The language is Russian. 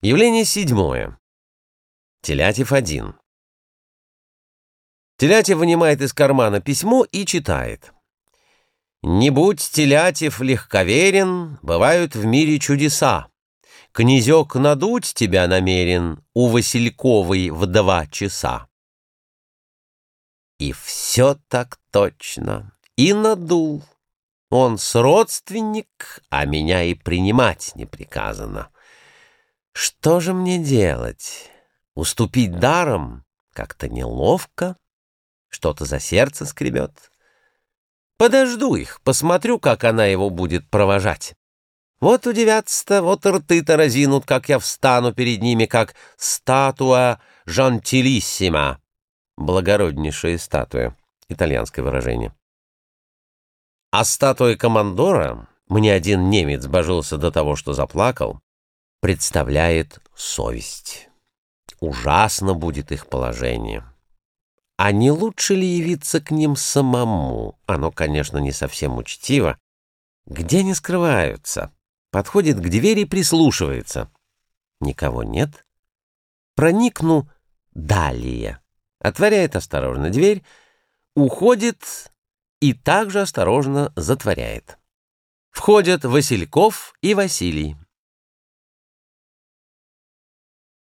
Явление седьмое. Телятев один. Телятев вынимает из кармана письмо и читает. «Не будь Телятев легковерен, бывают в мире чудеса. Князек надуть тебя намерен у Васильковой в два часа». И все так точно. И надул. Он с родственник, а меня и принимать не приказано. Что же мне делать? Уступить даром? Как-то неловко. Что-то за сердце скребет. Подожду их, посмотрю, как она его будет провожать. Вот удивятся-то, вот рты-то разинут, как я встану перед ними, как статуа Жантилиссима. Благороднейшая статуя. Итальянское выражение. А статуя командора, мне один немец божился до того, что заплакал, представляет совесть. Ужасно будет их положение. А не лучше ли явиться к ним самому? Оно, конечно, не совсем учтиво. Где они скрываются? Подходит к двери и прислушивается. Никого нет. Проникну далее. Отворяет осторожно дверь, уходит и также осторожно затворяет. Входят Васильков и Василий.